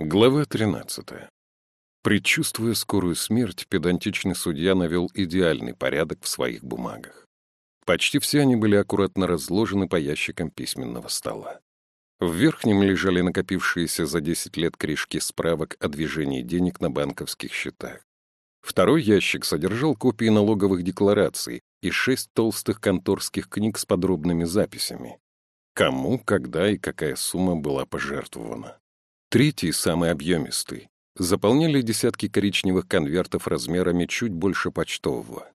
Глава 13. Предчувствуя скорую смерть, педантичный судья навел идеальный порядок в своих бумагах. Почти все они были аккуратно разложены по ящикам письменного стола. В верхнем лежали накопившиеся за 10 лет корешки справок о движении денег на банковских счетах. Второй ящик содержал копии налоговых деклараций и шесть толстых конторских книг с подробными записями. Кому, когда и какая сумма была пожертвована. Третий, самый объемистый, заполняли десятки коричневых конвертов размерами чуть больше почтового.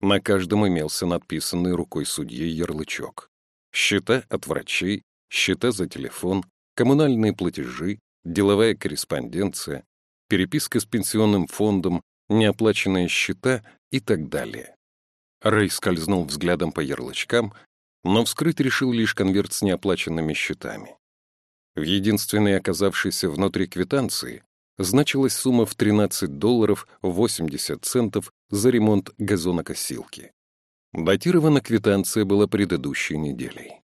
На каждом имелся надписанный рукой судьи ярлычок. Счета от врачей, счета за телефон, коммунальные платежи, деловая корреспонденция, переписка с пенсионным фондом, неоплаченные счета и так далее. Рэй скользнул взглядом по ярлычкам, но вскрыть решил лишь конверт с неоплаченными счетами. В единственной оказавшейся внутри квитанции значилась сумма в 13 долларов 80 центов за ремонт газонокосилки. Датирована квитанция была предыдущей неделей.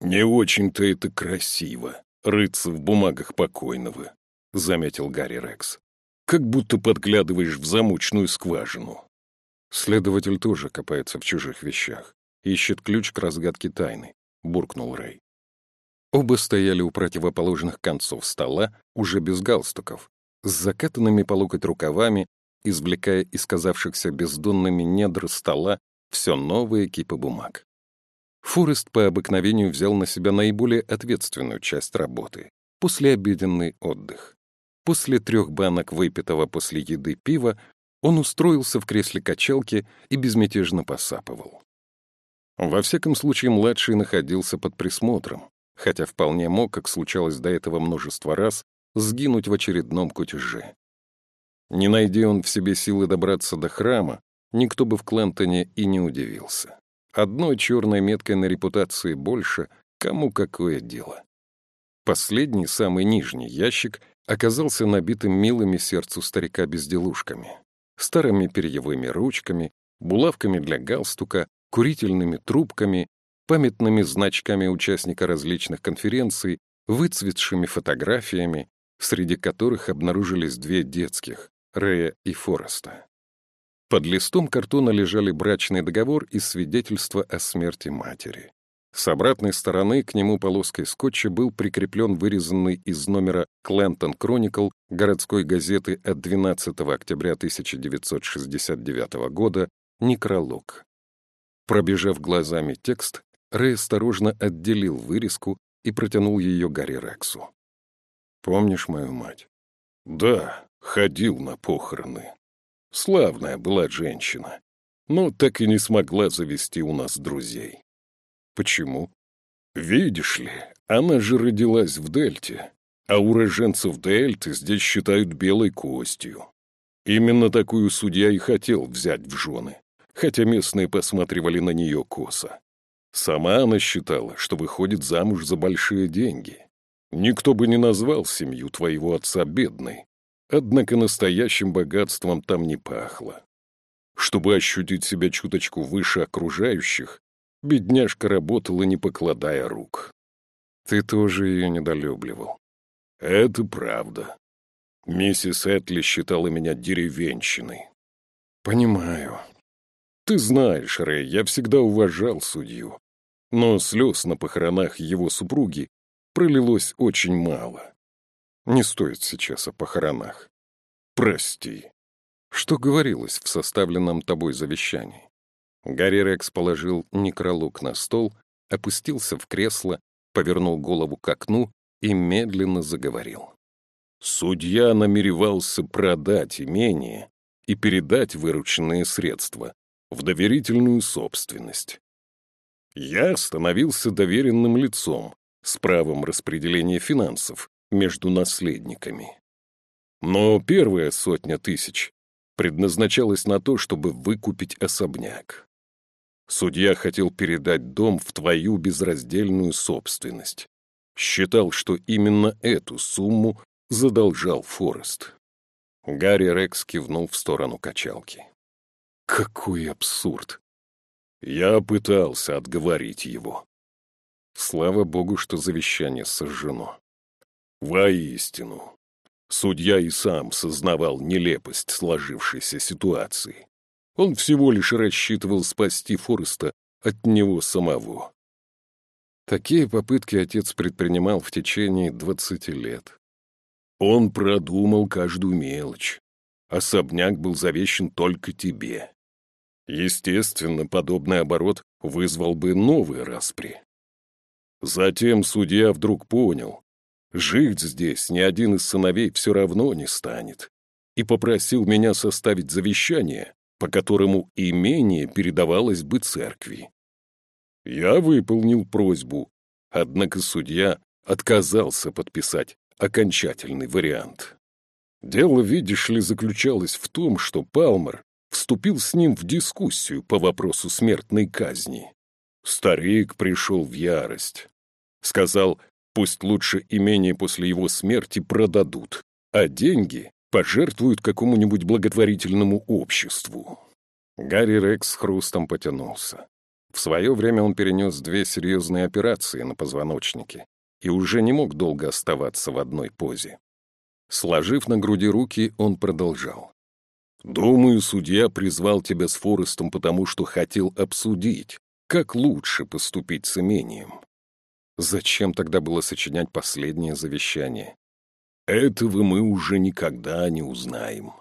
«Не очень-то это красиво, рыться в бумагах покойного», — заметил Гарри Рекс. «Как будто подглядываешь в замочную скважину». Следователь тоже копается в чужих вещах. Ищет ключ к разгадке тайны, — буркнул Рэй. Оба стояли у противоположных концов стола, уже без галстуков, с закатанными по локоть рукавами, извлекая из казавшихся бездонными недр стола все новые кипы бумаг. Форест по обыкновению взял на себя наиболее ответственную часть работы — послеобеденный отдых. После трех банок выпитого после еды пива он устроился в кресле качалки и безмятежно посапывал. Во всяком случае, младший находился под присмотром, хотя вполне мог, как случалось до этого множество раз, сгинуть в очередном кутеже. Не найдя он в себе силы добраться до храма, никто бы в Клентоне и не удивился. Одной черной меткой на репутации больше, кому какое дело. Последний, самый нижний ящик оказался набитым милыми сердцу старика безделушками, старыми перьевыми ручками, булавками для галстука, курительными трубками памятными значками участника различных конференций, выцветшими фотографиями, среди которых обнаружились две детских — Рэя и Фореста. Под листом картона лежали брачный договор и свидетельство о смерти матери. С обратной стороны к нему полоской скотча был прикреплен вырезанный из номера «Клентон Кроникл» городской газеты от 12 октября 1969 года некролог. Пробежав глазами текст, Рэй осторожно отделил вырезку и протянул ее Гарри Рексу. «Помнишь мою мать?» «Да, ходил на похороны. Славная была женщина, но так и не смогла завести у нас друзей». «Почему?» «Видишь ли, она же родилась в Дельте, а уроженцев Дельты здесь считают белой костью. Именно такую судья и хотел взять в жены, хотя местные посматривали на нее косо. Сама она считала, что выходит замуж за большие деньги. Никто бы не назвал семью твоего отца бедной. Однако настоящим богатством там не пахло. Чтобы ощутить себя чуточку выше окружающих, бедняжка работала, не покладая рук. Ты тоже ее недолюбливал. Это правда. Миссис Этли считала меня деревенщиной. Понимаю. Ты знаешь, Рэй, я всегда уважал судью но слез на похоронах его супруги пролилось очень мало. Не стоит сейчас о похоронах. Прости. Что говорилось в составленном тобой завещании? Гарри Рекс положил некролог на стол, опустился в кресло, повернул голову к окну и медленно заговорил. Судья намеревался продать имение и передать вырученные средства в доверительную собственность. Я становился доверенным лицом с правом распределения финансов между наследниками. Но первая сотня тысяч предназначалась на то, чтобы выкупить особняк. Судья хотел передать дом в твою безраздельную собственность. Считал, что именно эту сумму задолжал Форест. Гарри Рекс кивнул в сторону качалки. Какой абсурд! Я пытался отговорить его. Слава богу, что завещание сожжено. Воистину. Судья и сам сознавал нелепость сложившейся ситуации. Он всего лишь рассчитывал спасти Фореста от него самого. Такие попытки отец предпринимал в течение двадцати лет. Он продумал каждую мелочь. Особняк был завещен только тебе. Естественно, подобный оборот вызвал бы новые распри. Затем судья вдруг понял, жить здесь ни один из сыновей все равно не станет, и попросил меня составить завещание, по которому имение передавалось бы церкви. Я выполнил просьбу, однако судья отказался подписать окончательный вариант. Дело, видишь ли, заключалось в том, что Палмер вступил с ним в дискуссию по вопросу смертной казни. Старик пришел в ярость. Сказал, пусть лучше имение после его смерти продадут, а деньги пожертвуют какому-нибудь благотворительному обществу. Гарри Рекс хрустом потянулся. В свое время он перенес две серьезные операции на позвоночнике и уже не мог долго оставаться в одной позе. Сложив на груди руки, он продолжал. «Думаю, судья призвал тебя с Форестом, потому что хотел обсудить, как лучше поступить с имением. Зачем тогда было сочинять последнее завещание? Этого мы уже никогда не узнаем.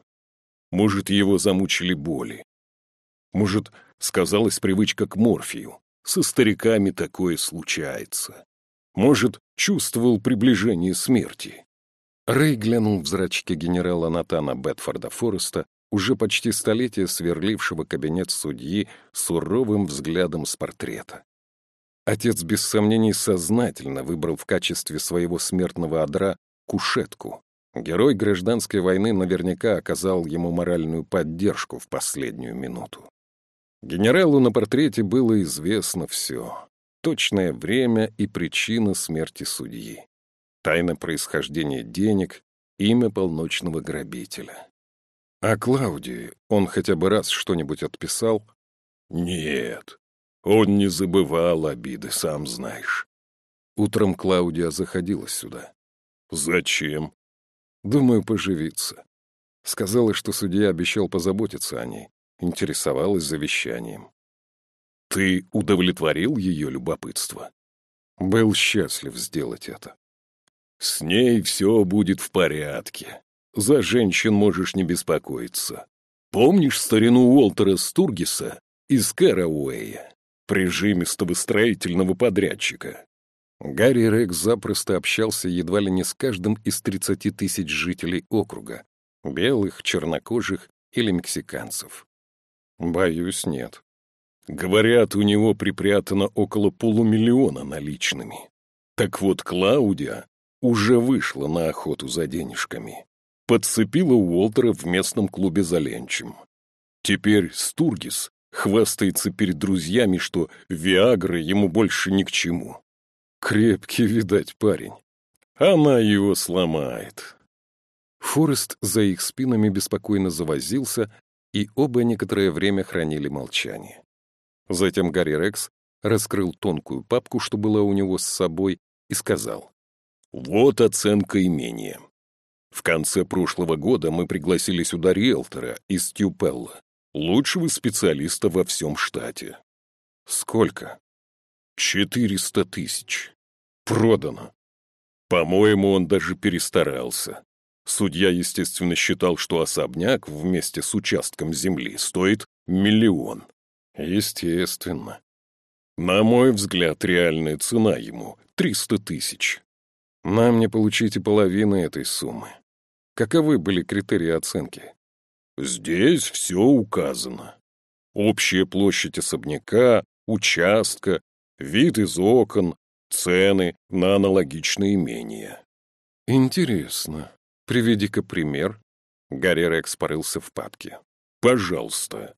Может, его замучили боли. Может, сказалась привычка к морфию. Со стариками такое случается. Может, чувствовал приближение смерти. Рэй глянул в зрачки генерала Натана Бетфорда Фореста, уже почти столетие сверлившего кабинет судьи суровым взглядом с портрета. Отец без сомнений сознательно выбрал в качестве своего смертного одра кушетку. Герой гражданской войны наверняка оказал ему моральную поддержку в последнюю минуту. Генералу на портрете было известно все. Точное время и причина смерти судьи. Тайна происхождения денег, имя полночного грабителя. А Клаудии он хотя бы раз что-нибудь отписал? Нет, он не забывал обиды, сам знаешь. Утром Клаудия заходила сюда. Зачем? Думаю, поживиться. Сказала, что судья обещал позаботиться о ней интересовалась завещанием. Ты удовлетворил ее любопытство? Был счастлив сделать это. С ней все будет в порядке. За женщин можешь не беспокоиться. Помнишь старину Уолтера Стургиса из Кэрауэя, прижимистого строительного подрядчика? Гарри Рекс запросто общался едва ли не с каждым из 30 тысяч жителей округа, белых, чернокожих или мексиканцев. Боюсь, нет. Говорят, у него припрятано около полумиллиона наличными. Так вот, Клаудия уже вышла на охоту за денежками. Подцепила Уолтера в местном клубе за ленчем. Теперь Стургис хвастается перед друзьями, что Виагра ему больше ни к чему. Крепкий, видать, парень. Она его сломает. Форест за их спинами беспокойно завозился, и оба некоторое время хранили молчание. Затем Гарри Рекс раскрыл тонкую папку, что была у него с собой, и сказал. «Вот оценка имения. В конце прошлого года мы пригласили сюда риэлтора из Тюпелла, лучшего специалиста во всем штате. Сколько? Четыреста тысяч. Продано. По-моему, он даже перестарался. Судья, естественно, считал, что особняк вместе с участком земли стоит миллион. Естественно. На мой взгляд, реальная цена ему — триста тысяч. Нам не получите половины этой суммы. Каковы были критерии оценки? Здесь все указано. Общая площадь особняка, участка, вид из окон, цены на аналогичные имения. Интересно. Приведи-ка пример. Гарри Рекс порылся в папке. Пожалуйста.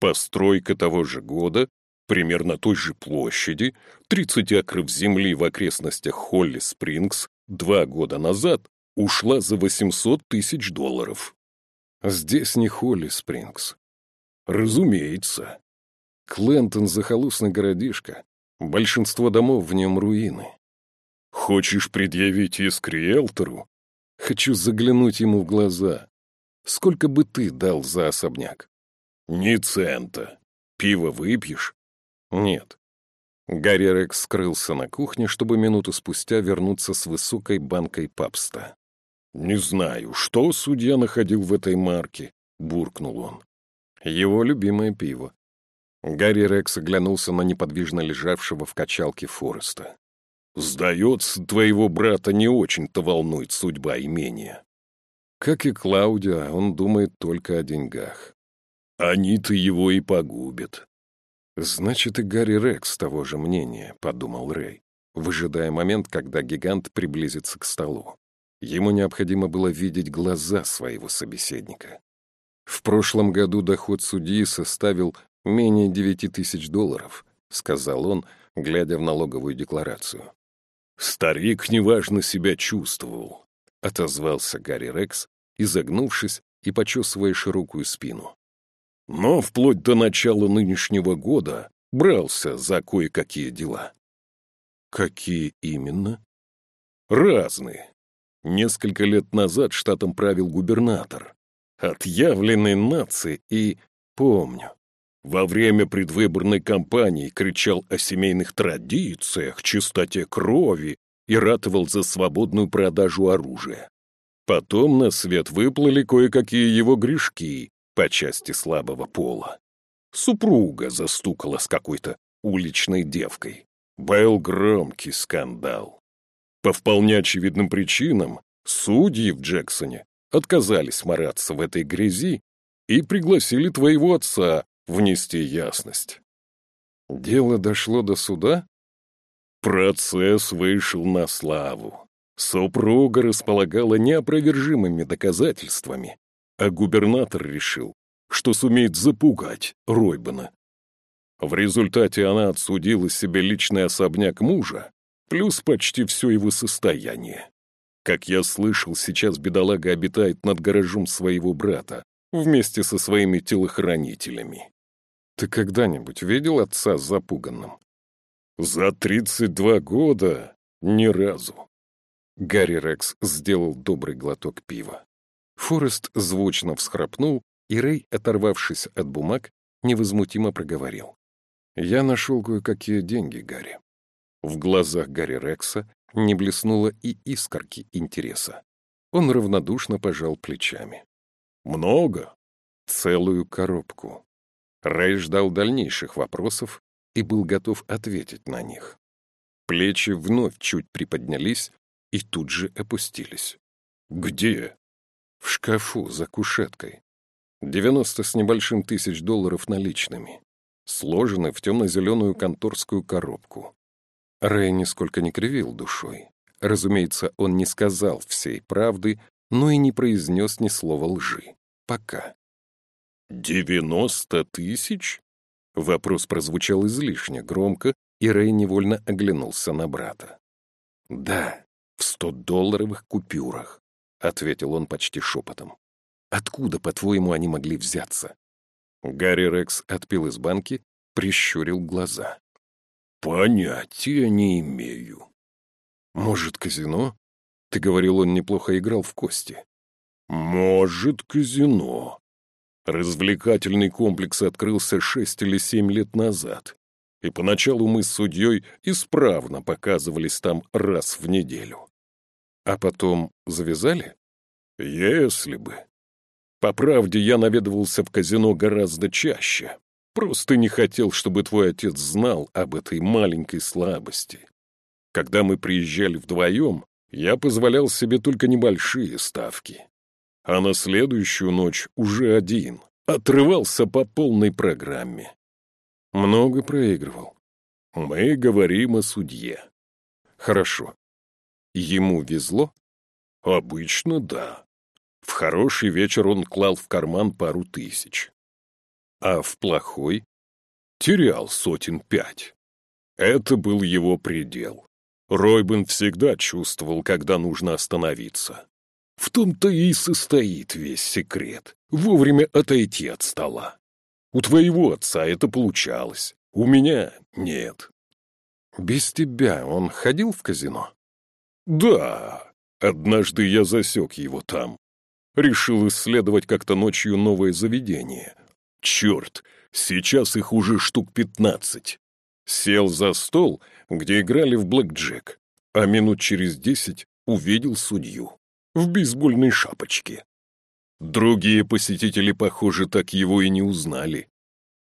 Постройка того же года, примерно той же площади, 30 акров земли в окрестностях Холли Спрингс два года назад ушла за 800 тысяч долларов. Здесь не Холли Спрингс. Разумеется. Клентон — захолустный городишко. Большинство домов в нем руины. Хочешь предъявить иск риэлтору? Хочу заглянуть ему в глаза. Сколько бы ты дал за особняк? Ни цента. Пиво выпьешь? Нет. Гарри Рекс скрылся на кухне, чтобы минуту спустя вернуться с высокой банкой папста. «Не знаю, что судья находил в этой марке», — буркнул он. Его любимое пиво. Гарри Рекс оглянулся на неподвижно лежавшего в качалке Фореста. «Сдается, твоего брата не очень-то волнует судьба имения». Как и Клаудио, он думает только о деньгах. Они-то его и погубят. Значит, и Гарри Рекс того же мнения, — подумал Рэй, выжидая момент, когда гигант приблизится к столу. Ему необходимо было видеть глаза своего собеседника. В прошлом году доход судьи составил менее девяти тысяч долларов, — сказал он, глядя в налоговую декларацию. «Старик неважно себя чувствовал», — отозвался Гарри Рекс, изогнувшись и почесывая широкую спину. «Но вплоть до начала нынешнего года брался за кое-какие дела». «Какие именно?» «Разные. Несколько лет назад штатом правил губернатор. Отъявленный нации и... Помню. Во время предвыборной кампании кричал о семейных традициях, чистоте крови и ратовал за свободную продажу оружия. Потом на свет выплыли кое-какие его грешки по части слабого пола. Супруга застукала с какой-то уличной девкой. Был громкий скандал. По вполне очевидным причинам судьи в Джексоне отказались мараться в этой грязи и пригласили твоего отца внести ясность. Дело дошло до суда? Процесс вышел на славу. Супруга располагала неопровержимыми доказательствами, а губернатор решил, что сумеет запугать Ройбана. В результате она отсудила себе личный особняк мужа, плюс почти все его состояние. Как я слышал, сейчас бедолага обитает над гаражом своего брата, вместе со своими телохранителями. Ты когда-нибудь видел отца запуганным? За тридцать два года ни разу. Гарри Рекс сделал добрый глоток пива. Форест звучно всхрапнул, и Рэй, оторвавшись от бумаг, невозмутимо проговорил. «Я нашел кое-какие деньги, Гарри». В глазах Гарри Рекса не блеснуло и искорки интереса. Он равнодушно пожал плечами. «Много?» «Целую коробку». Рэй ждал дальнейших вопросов и был готов ответить на них. Плечи вновь чуть приподнялись и тут же опустились. «Где?» «В шкафу за кушеткой. Девяносто с небольшим тысяч долларов наличными. Сложены в темно-зеленую конторскую коробку». Рэй нисколько не кривил душой. Разумеется, он не сказал всей правды, но и не произнес ни слова лжи. Пока. «Девяносто тысяч?» Вопрос прозвучал излишне громко, и Рэй невольно оглянулся на брата. «Да, в сто-долларовых купюрах», — ответил он почти шепотом. «Откуда, по-твоему, они могли взяться?» Гарри Рекс отпил из банки, прищурил глаза. «Понятия не имею». «Может, казино? Ты говорил, он неплохо играл в кости». «Может, казино», Развлекательный комплекс открылся шесть или семь лет назад, и поначалу мы с судьей исправно показывались там раз в неделю. А потом завязали? Если бы. По правде, я наведывался в казино гораздо чаще. Просто не хотел, чтобы твой отец знал об этой маленькой слабости. Когда мы приезжали вдвоем, я позволял себе только небольшие ставки а на следующую ночь уже один, отрывался по полной программе. Много проигрывал. Мы говорим о судье. Хорошо. Ему везло? Обычно да. В хороший вечер он клал в карман пару тысяч. А в плохой терял сотен пять. Это был его предел. Ройбен всегда чувствовал, когда нужно остановиться. В том-то и состоит весь секрет. Вовремя отойти от стола. У твоего отца это получалось, у меня нет. Без тебя он ходил в казино? Да, Однажды я засек его там. Решил исследовать как-то ночью новое заведение. Черт, сейчас их уже штук пятнадцать. Сел за стол, где играли в блэкджек, а минут через десять увидел судью в бейсбольной шапочке. Другие посетители, похоже, так его и не узнали.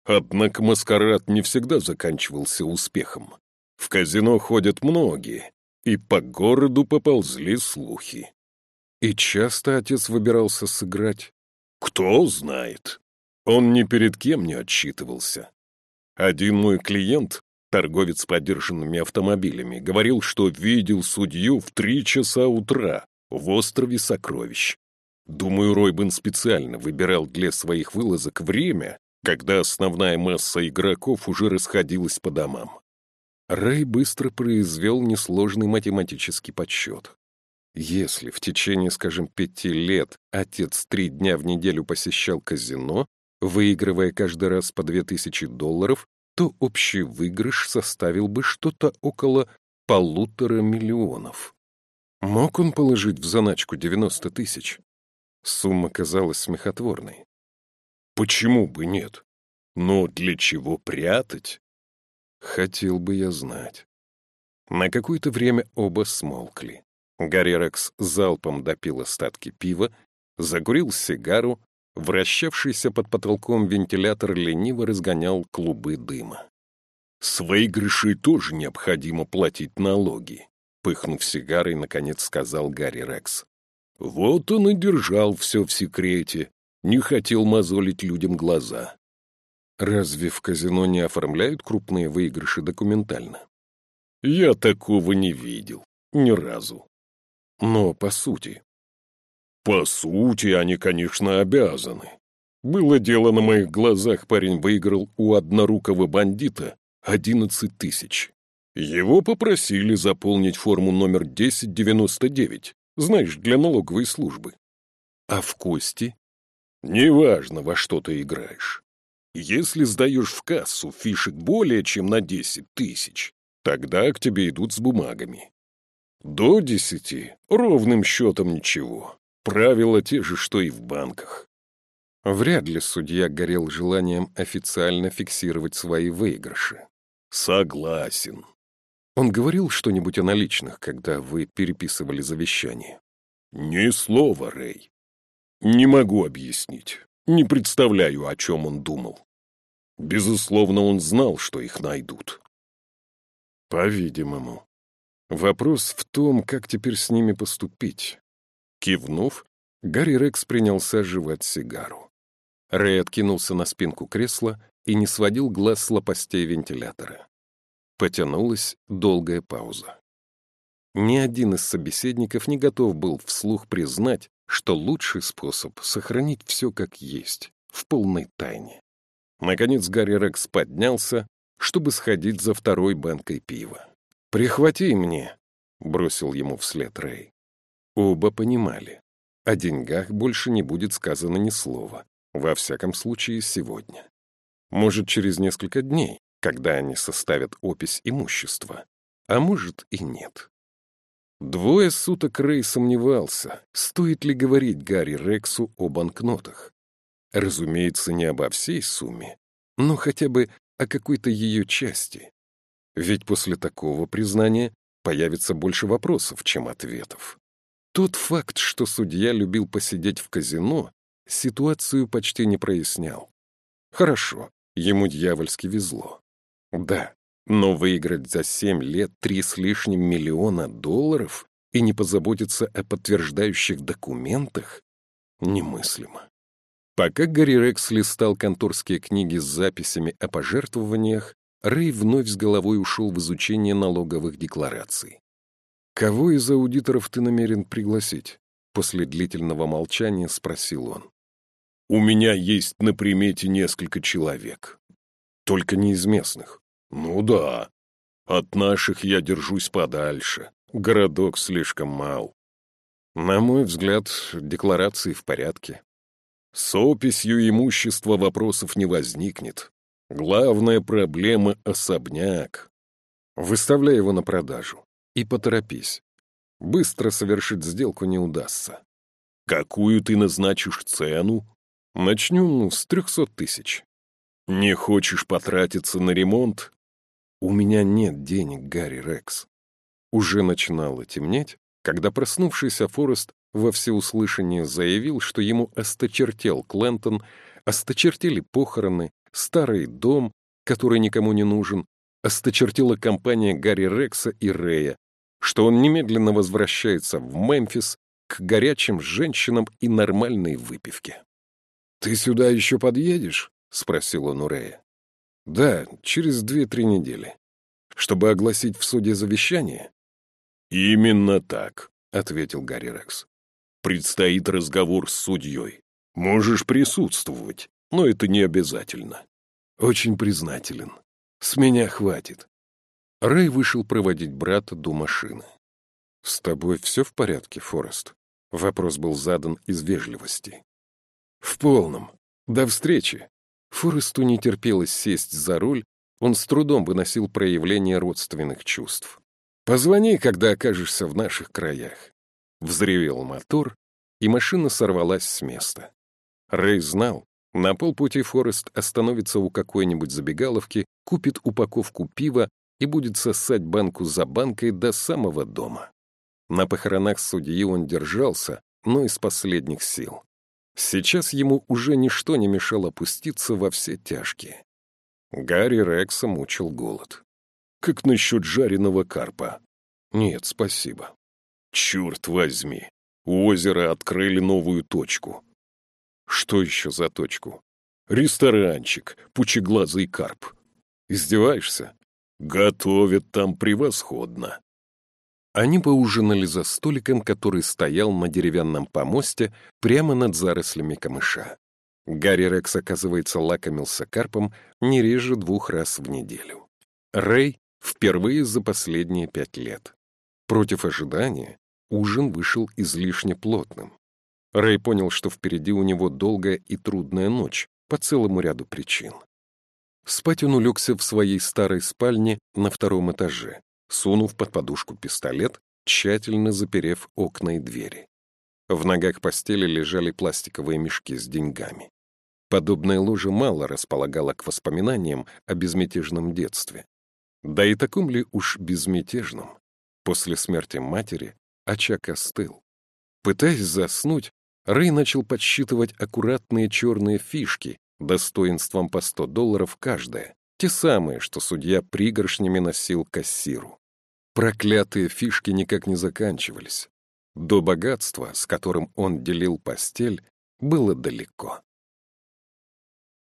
Однако маскарад не всегда заканчивался успехом. В казино ходят многие, и по городу поползли слухи. И часто отец выбирался сыграть. Кто знает. Он ни перед кем не отчитывался. Один мой клиент, торговец подержанными автомобилями, говорил, что видел судью в три часа утра в острове Сокровищ. Думаю, Ройбен специально выбирал для своих вылазок время, когда основная масса игроков уже расходилась по домам. Рэй быстро произвел несложный математический подсчет. Если в течение, скажем, пяти лет отец три дня в неделю посещал казино, выигрывая каждый раз по две тысячи долларов, то общий выигрыш составил бы что-то около полутора миллионов. Мог он положить в заначку 90 тысяч? Сумма казалась смехотворной. Почему бы нет? Но для чего прятать? Хотел бы я знать. На какое-то время оба смолкли. Гарри Рекс залпом допил остатки пива, закурил сигару, вращавшийся под потолком вентилятор лениво разгонял клубы дыма. «С выигрышей тоже необходимо платить налоги», — пыхнув сигарой, наконец сказал Гарри Рекс. «Вот он и держал все в секрете, не хотел мозолить людям глаза. Разве в казино не оформляют крупные выигрыши документально? Я такого не видел. Ни разу. Но по сути. По сути, они, конечно, обязаны. Было дело на моих глазах, парень выиграл у однорукого бандита 11 тысяч. Его попросили заполнить форму номер 1099, знаешь, для налоговой службы. А в кости? Неважно, во что ты играешь. Если сдаешь в кассу фишек более чем на 10 тысяч, тогда к тебе идут с бумагами. До десяти ровным счетом ничего. Правила те же, что и в банках. Вряд ли судья горел желанием официально фиксировать свои выигрыши. Согласен. Он говорил что-нибудь о наличных, когда вы переписывали завещание? Ни слова, Рэй. Не могу объяснить. Не представляю, о чем он думал. Безусловно, он знал, что их найдут. По-видимому. Вопрос в том, как теперь с ними поступить. Кивнув, Гарри Рекс принялся жевать сигару. Рэй откинулся на спинку кресла и не сводил глаз с лопастей вентилятора. Потянулась долгая пауза. Ни один из собеседников не готов был вслух признать, что лучший способ — сохранить все как есть, в полной тайне. Наконец Гарри Рекс поднялся, чтобы сходить за второй банкой пива. «Прихвати мне», — бросил ему вслед Рэй. Оба понимали. О деньгах больше не будет сказано ни слова. Во всяком случае, сегодня. Может, через несколько дней, когда они составят опись имущества. А может и нет. Двое суток Рэй сомневался, стоит ли говорить Гарри Рексу о банкнотах. Разумеется, не обо всей сумме, но хотя бы о какой-то ее части. Ведь после такого признания появится больше вопросов, чем ответов. Тот факт, что судья любил посидеть в казино, ситуацию почти не прояснял. Хорошо, ему дьявольски везло. Да, но выиграть за семь лет три с лишним миллиона долларов и не позаботиться о подтверждающих документах немыслимо. Пока Гарри Рекс листал конторские книги с записями о пожертвованиях, Рэй вновь с головой ушел в изучение налоговых деклараций. «Кого из аудиторов ты намерен пригласить?» После длительного молчания спросил он. «У меня есть на примете несколько человек. Только не из местных. Ну да. От наших я держусь подальше. Городок слишком мал. На мой взгляд, декларации в порядке. С описью имущества вопросов не возникнет. Главная проблема — особняк. Выставляй его на продажу. И поторопись. Быстро совершить сделку не удастся. Какую ты назначишь цену? Начнем с трехсот тысяч. Не хочешь потратиться на ремонт? У меня нет денег, Гарри Рекс. Уже начинало темнеть, когда проснувшийся Форест во всеуслышание заявил, что ему осточертел Клентон, осточертели похороны, старый дом, который никому не нужен, осточертела компания Гарри Рекса и Рэя, что он немедленно возвращается в Мемфис к горячим женщинам и нормальной выпивке. «Ты сюда еще подъедешь?» — спросил он у Рэя. «Да, через две-три недели. Чтобы огласить в суде завещание?» «Именно так», — ответил Гарри Рекс. «Предстоит разговор с судьей. Можешь присутствовать, но это не обязательно». «Очень признателен. С меня хватит». Рэй вышел проводить брата до машины. «С тобой все в порядке, Форест?» Вопрос был задан из вежливости. «В полном. До встречи». Форесту не терпелось сесть за руль, он с трудом выносил проявление родственных чувств. «Позвони, когда окажешься в наших краях». Взревел мотор, и машина сорвалась с места. Рэй знал, на полпути Форест остановится у какой-нибудь забегаловки, купит упаковку пива и будет сосать банку за банкой до самого дома. На похоронах судьи он держался, но из последних сил. Сейчас ему уже ничто не мешало опуститься во все тяжкие. Гарри Рекса мучил голод. «Как насчет жареного карпа?» «Нет, спасибо». «Черт возьми! У озера открыли новую точку». «Что еще за точку?» «Ресторанчик, пучеглазый карп». «Издеваешься?» «Готовят там превосходно». Они поужинали за столиком, который стоял на деревянном помосте прямо над зарослями камыша. Гарри Рекс, оказывается, лакомился карпом не реже двух раз в неделю. Рэй впервые за последние пять лет. Против ожидания ужин вышел излишне плотным. Рэй понял, что впереди у него долгая и трудная ночь по целому ряду причин. Спать он улегся в своей старой спальне на втором этаже, сунув под подушку пистолет, тщательно заперев окна и двери. В ногах постели лежали пластиковые мешки с деньгами. Подобная ложа мало располагала к воспоминаниям о безмятежном детстве. Да и таком ли уж безмятежном? После смерти матери очаг остыл. Пытаясь заснуть, Рэй начал подсчитывать аккуратные черные фишки достоинством по 100 долларов каждая, те самые, что судья пригоршнями носил кассиру. Проклятые фишки никак не заканчивались. До богатства, с которым он делил постель, было далеко.